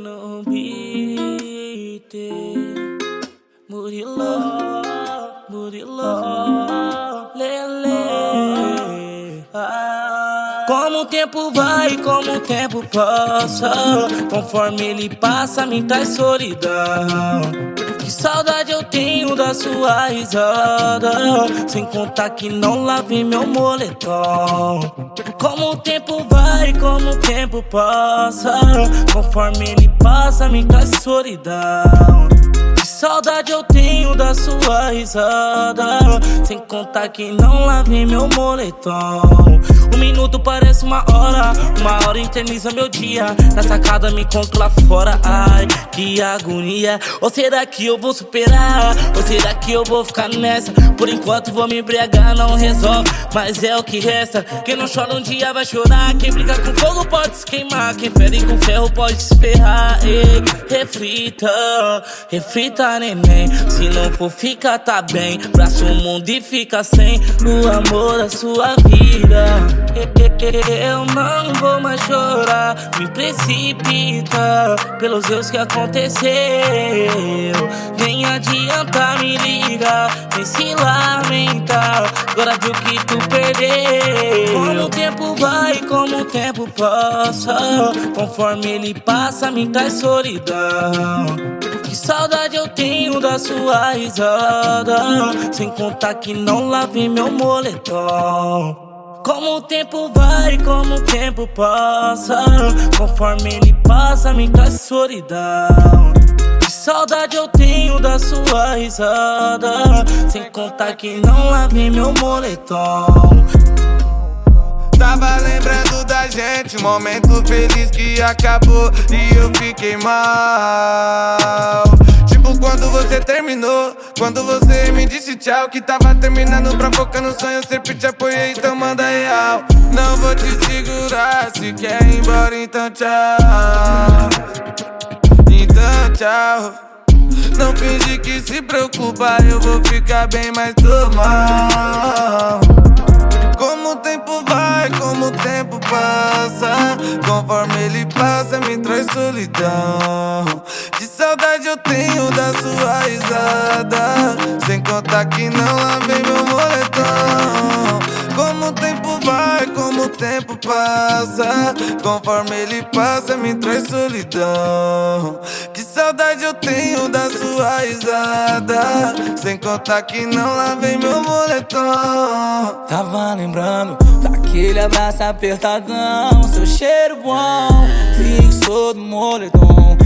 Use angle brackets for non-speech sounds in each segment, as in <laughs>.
no beat. Murilo, Murilo, Lele. Como o tempo vai, como o tempo passa, conforme ele passa, me traz solidão. Que saudade eu tenho da sua risada, sem contar que não lavei meu moletom. Como o tempo vai, como o tempo passa, conforme ele passa, me traz solidão. Que saudade eu tenho da sua risada, sem contar que não lavei meu moletom. Um minuto parece uma hora, uma hora eterniza meu dia. Na sacada me conto lá fora, ai, que agonia. Ou será que eu vou superar? Ou será que eu vou ficar nessa? Por enquanto vou me embriagar, não resolve, mas é o que resta. Quem não chora um dia vai chorar. Quem brinca com fogo pode se queimar. Quem fere com ferro pode se ferrar. Ei, reflita, reflita, neném. Se não for, fica, tá bem. Braço o mundo e fica sem o amor da sua vida. Eu não vou mais chorar, me precipita pelos erros que aconteceu. Nem adianta me ligar, nem se lamentar. Agora viu que tu perdeu. Como o tempo vai, como o tempo passa, conforme ele passa, me traz solidão. Que saudade eu tenho da sua risada, sem contar que não lavei meu moletom. Como o tempo vai, como o tempo passa, conforme ele passa, me traz solidão. Que saudade eu tenho da sua risada, sem contar que não lavei meu moletom. Tava lembrando da gente, momento feliz que acabou e eu fiquei mal. Tipo quando você terminou, quando você me disse tchau, que tava terminando pra focar no sonho, sempre te apoiei, então manda real. Não vou te segurar, se quer ir embora, então tchau. Então tchau. Não finge que se preocupa, eu vou ficar bem, mas tô Conforme ele passa me traz solidão. De saudade eu tenho da sua risada. Sem contar que não lavei meu moletom. Como o tempo vai, como o tempo passa. Conforme ele passa me traz solidão. Que saudade eu tenho da sua risada. Sem contar que não lavei meu moletom. Tava lembrando daquele abraço apertadão. Seu cheiro bom, fixou do moletom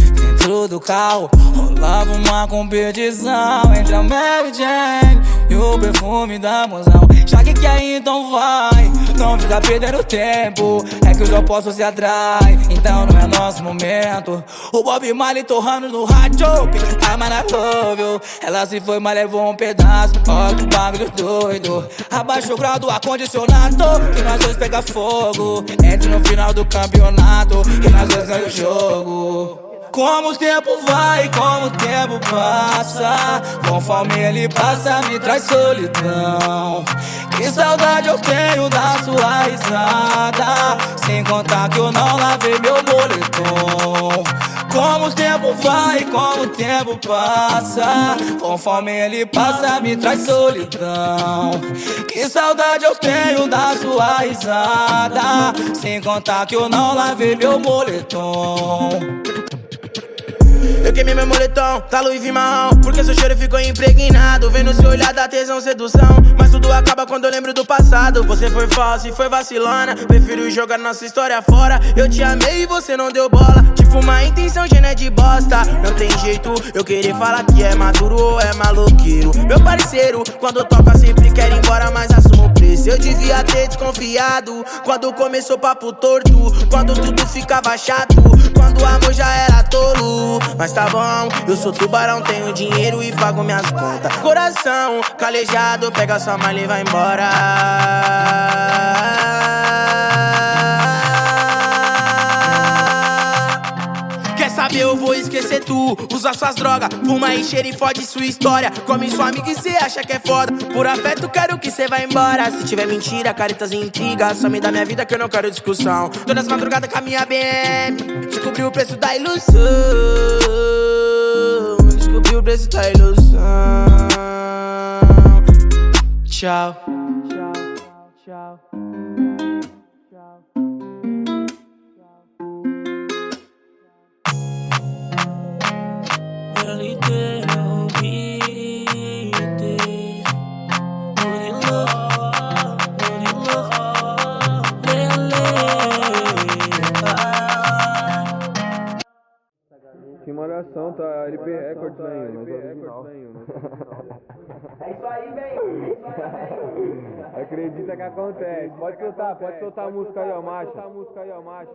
do carro rolava uma competição Entre a Mary Jane e o perfume da mozão. Já que quer então vai, não fica perdendo tempo. É que os opostos se atraem, então não é nosso momento. O Bob Marley torrando no rádio I love you Ela se foi, mas levou um pedaço. Ó que bagulho doido. Abaixa o grau do ar-condicionado Que nós dois pega fogo. Entre no final do campeonato E nós dois ganhamos o jogo como o tempo vai, como o tempo passa. Conforme ele passa, me traz solidão. Que saudade eu tenho da sua risada. Sem contar que eu não lavei meu moletom. Como o tempo vai, como o tempo passa. Conforme ele passa, me traz solidão. Que saudade eu tenho da sua risada. Sem contar que eu não lavei meu moletom eu queimei meu moletom, tá Louis marrom. Porque seu cheiro ficou impregnado Vendo seu olhar da tesão, sedução. Mas tudo acaba quando eu lembro do passado. Você foi falsa e foi vacilona. Prefiro jogar nossa história fora. Eu te amei e você não deu bola. Tipo uma intenção gênia de bosta. Não tem jeito eu querer falar que é maduro ou é maloqueiro. Meu parceiro, quando toca sempre quer ir embora Mas assumo o preço. Eu devia ter desconfiado Quando começou papo torto. Quando tudo ficava chato. Quando o amor Mas tá bom, eu sou tubarão, tenho dinheiro e pago minhas contas. Coração calejado, pega sua malha e vai embora. Esquecer tu. Usa suas drogas, fuma e cheira e fode sua história. Come sua amiga e cê acha que é foda. Por afeto, quero que cê vá embora. Se tiver mentira, caritas e intrigas. Só me dá minha vida que eu não quero discussão. Todas as madrugadas com a minha BM. Descobri o preço da ilusão. Descobri o preço da ilusão. Tchau. Malhação, tá LP Records aí, mas original. <laughs> É isso aí, velho. É isso aí, velho. Acredita que acontece. Pode soltar, pode soltar a música aí, ó, macho. Soltar a música aí, ó, macho.